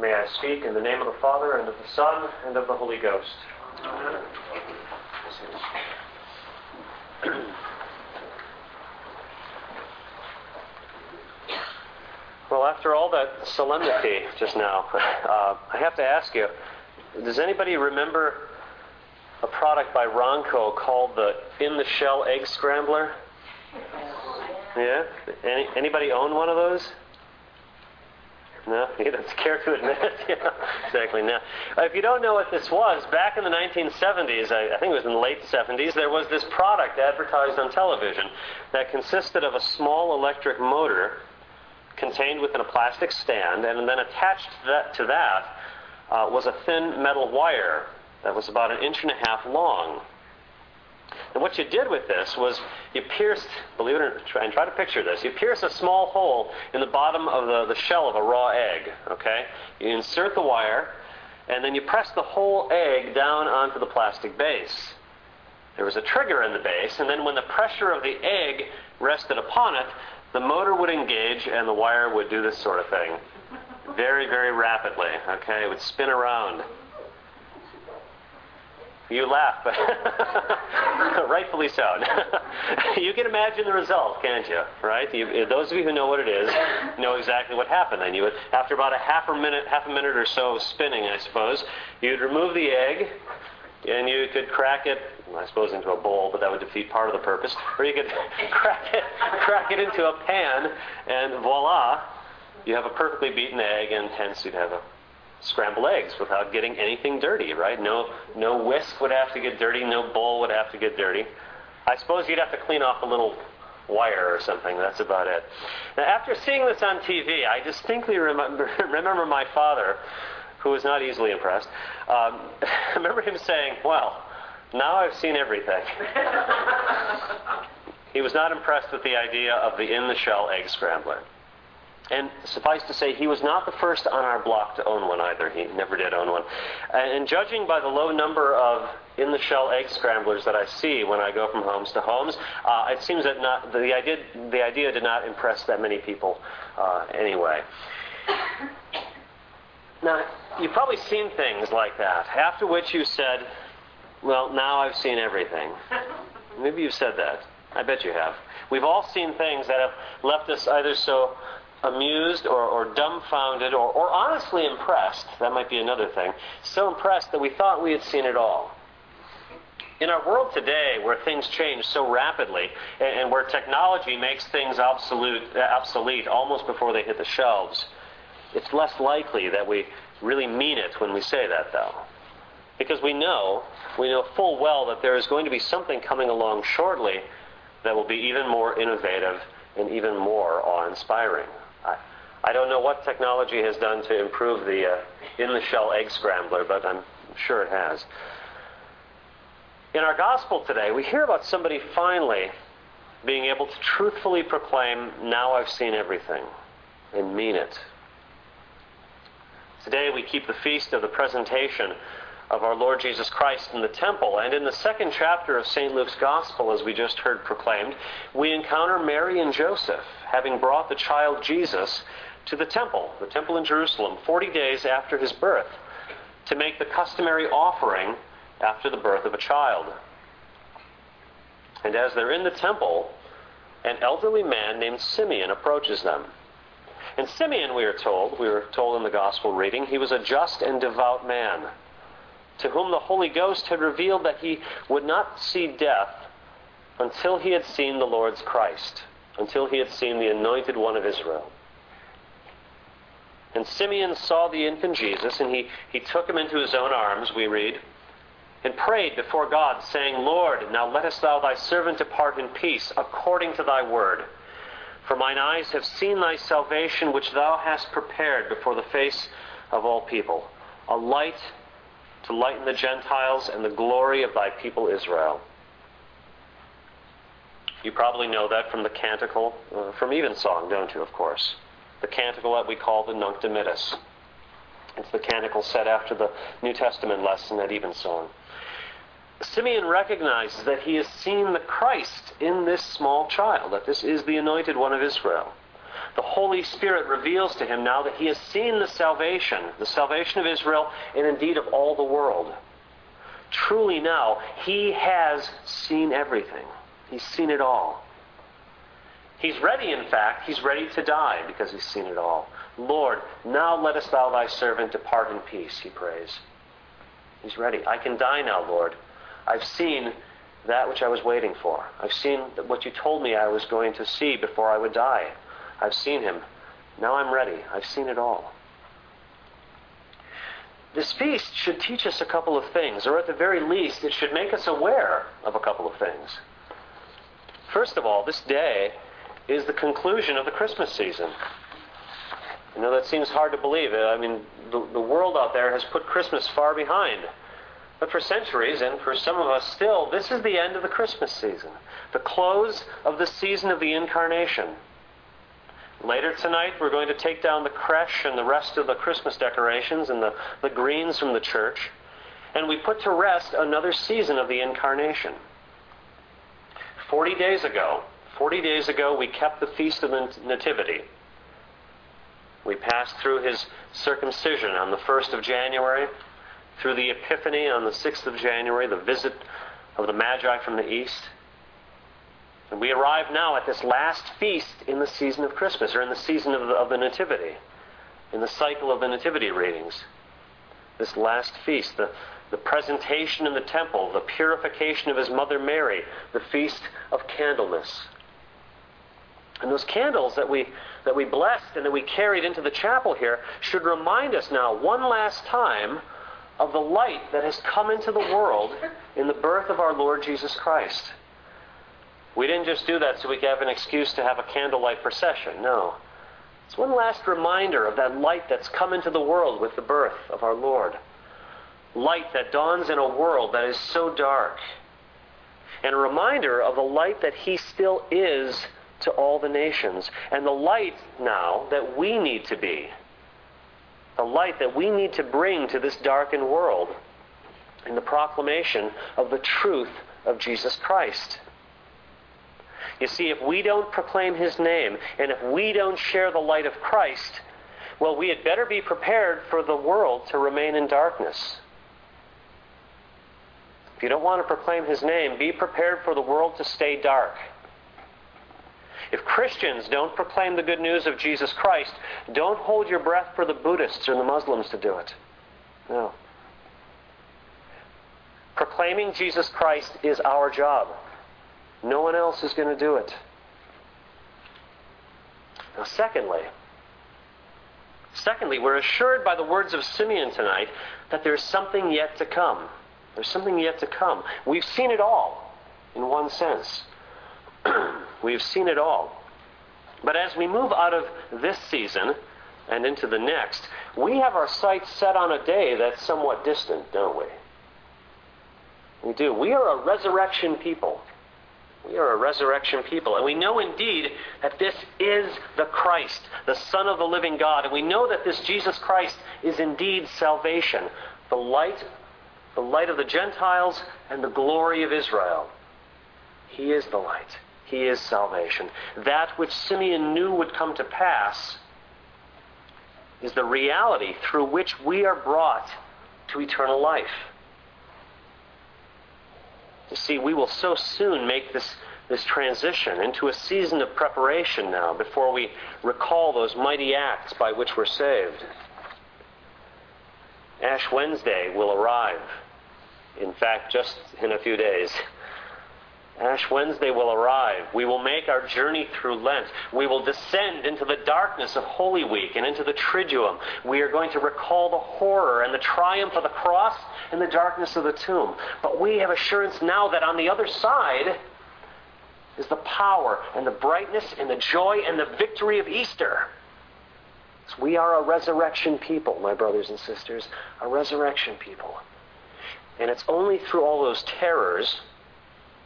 May I speak in the name of the Father, and of the Son, and of the Holy Ghost. Amen. Well, after all that solemnity just now, uh, I have to ask you does anybody remember a product by Ronco called the In the Shell Egg Scrambler? Yeah? Any, anybody own one of those? No, you don't care to admit it. yeah, exactly. Now, if you don't know what this was, back in the 1970s, I, I think it was in the late 70s, there was this product advertised on television that consisted of a small electric motor contained within a plastic stand, and then attached to that, to that uh, was a thin metal wire that was about an inch and a half long. And what you did with this was you pierced, believe it or not, and try to picture this, you pierce a small hole in the bottom of the, the shell of a raw egg, okay? You insert the wire, and then you press the whole egg down onto the plastic base. There was a trigger in the base, and then when the pressure of the egg rested upon it, the motor would engage and the wire would do this sort of thing. Very, very rapidly, okay? It would spin around. You laugh, rightfully so. you can imagine the result, can't you? Right? You, those of you who know what it is know exactly what happened. Then you would, after about a half a minute, half a minute or so of spinning, I suppose, you'd remove the egg, and you could crack it, I suppose, into a bowl, but that would defeat part of the purpose. Or you could crack it, crack it into a pan, and voila, you have a perfectly beaten egg, and hence you'd have a scrambled eggs without getting anything dirty, right? No, no whisk would have to get dirty, no bowl would have to get dirty. I suppose you'd have to clean off a little wire or something. That's about it. Now, after seeing this on TV, I distinctly remember, remember my father, who was not easily impressed. Um, I remember him saying, "Well, now I've seen everything." he was not impressed with the idea of the in-the-shell egg scrambler. And suffice to say, he was not the first on our block to own one either. He never did own one. And judging by the low number of in the shell egg scramblers that I see when I go from homes to homes, uh, it seems that not, the, idea, the idea did not impress that many people uh, anyway. Now, you've probably seen things like that, after which you said, Well, now I've seen everything. Maybe you've said that. I bet you have. We've all seen things that have left us either so amused or, or dumbfounded or, or honestly impressed, that might be another thing, so impressed that we thought we had seen it all. In our world today, where things change so rapidly and, and where technology makes things obsolete, obsolete almost before they hit the shelves, it's less likely that we really mean it when we say that, though. Because we know, we know full well that there is going to be something coming along shortly that will be even more innovative and even more awe inspiring. I don't know what technology has done to improve the uh, in the shell egg scrambler, but I'm sure it has. In our gospel today, we hear about somebody finally being able to truthfully proclaim, Now I've seen everything, and mean it. Today we keep the feast of the presentation of our Lord Jesus Christ in the temple. And in the second chapter of St. Luke's Gospel, as we just heard proclaimed, we encounter Mary and Joseph having brought the child Jesus to the temple, the temple in Jerusalem, 40 days after his birth, to make the customary offering after the birth of a child. And as they're in the temple, an elderly man named Simeon approaches them. And Simeon, we are told, we were told in the gospel reading, he was a just and devout man, to whom the Holy Ghost had revealed that he would not see death until he had seen the Lord's Christ, until he had seen the anointed one of Israel. And Simeon saw the infant Jesus, and he, he took him into his own arms, we read, and prayed before God, saying, Lord, now lettest thou thy servant depart in peace, according to thy word. For mine eyes have seen thy salvation, which thou hast prepared before the face of all people, a light to lighten the Gentiles and the glory of thy people Israel. You probably know that from the canticle, uh, from Evensong, don't you, of course? The canticle that we call the Nunc Dimittis. It's the canticle set after the New Testament lesson at Evensong. Simeon recognizes that he has seen the Christ in this small child, that this is the anointed one of Israel. The Holy Spirit reveals to him now that he has seen the salvation, the salvation of Israel, and indeed of all the world. Truly now, he has seen everything. He's seen it all. He's ready, in fact, he's ready to die because he's seen it all. Lord, now lettest thou thy servant depart in peace, he prays. He's ready. I can die now, Lord. I've seen that which I was waiting for. I've seen what you told me I was going to see before I would die. I've seen him. Now I'm ready. I've seen it all. This feast should teach us a couple of things, or at the very least, it should make us aware of a couple of things. First of all, this day is the conclusion of the Christmas season. You know that seems hard to believe. I mean, the, the world out there has put Christmas far behind. But for centuries, and for some of us still, this is the end of the Christmas season, the close of the season of the Incarnation. Later tonight, we're going to take down the creche and the rest of the Christmas decorations and the, the greens from the church, and we put to rest another season of the Incarnation. Forty days ago, forty days ago, we kept the Feast of the Nativity. We passed through his circumcision on the 1st of January, through the Epiphany on the 6th of January, the visit of the Magi from the East. And we arrive now at this last feast in the season of Christmas, or in the season of the, of the Nativity, in the cycle of the Nativity readings. This last feast, the, the presentation in the temple, the purification of his mother Mary, the feast of Candlemas. And those candles that we, that we blessed and that we carried into the chapel here should remind us now, one last time, of the light that has come into the world in the birth of our Lord Jesus Christ. We didn't just do that so we could have an excuse to have a candlelight procession. No. It's one last reminder of that light that's come into the world with the birth of our Lord. Light that dawns in a world that is so dark. And a reminder of the light that He still is to all the nations. And the light now that we need to be. The light that we need to bring to this darkened world in the proclamation of the truth of Jesus Christ. You see, if we don't proclaim His name, and if we don't share the light of Christ, well, we had better be prepared for the world to remain in darkness. If you don't want to proclaim His name, be prepared for the world to stay dark. If Christians don't proclaim the good news of Jesus Christ, don't hold your breath for the Buddhists or the Muslims to do it. No. Proclaiming Jesus Christ is our job. No one else is going to do it. Now, secondly, secondly, we're assured by the words of Simeon tonight that there's something yet to come. There's something yet to come. We've seen it all, in one sense. We've seen it all. But as we move out of this season and into the next, we have our sights set on a day that's somewhat distant, don't we? We do. We are a resurrection people. We are a resurrection people. And we know indeed that this is the Christ, the Son of the living God. And we know that this Jesus Christ is indeed salvation, the light, the light of the Gentiles and the glory of Israel. He is the light. He is salvation. That which Simeon knew would come to pass is the reality through which we are brought to eternal life. You see, we will so soon make this, this transition into a season of preparation now before we recall those mighty acts by which we're saved. Ash Wednesday will arrive. In fact, just in a few days. Ash Wednesday will arrive. We will make our journey through Lent. We will descend into the darkness of Holy Week and into the Triduum. We are going to recall the horror and the triumph of the cross and the darkness of the tomb. But we have assurance now that on the other side is the power and the brightness and the joy and the victory of Easter. So we are a resurrection people, my brothers and sisters, a resurrection people. And it's only through all those terrors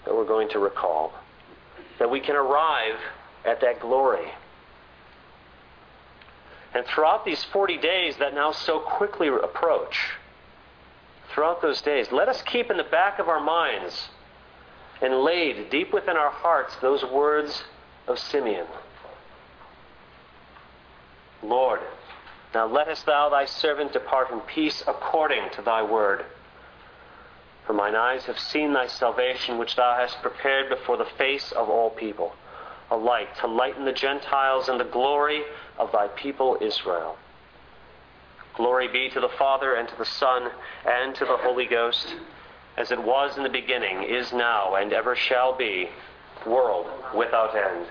that we're going to recall, that we can arrive at that glory. And throughout these 40 days that now so quickly approach, throughout those days, let us keep in the back of our minds and laid deep within our hearts those words of Simeon. Lord, now lettest thou thy servant depart in peace according to thy word. For mine eyes have seen thy salvation, which thou hast prepared before the face of all people, a light to lighten the Gentiles and the glory of thy people Israel. Glory be to the Father, and to the Son, and to the Holy Ghost, as it was in the beginning, is now, and ever shall be, world without end.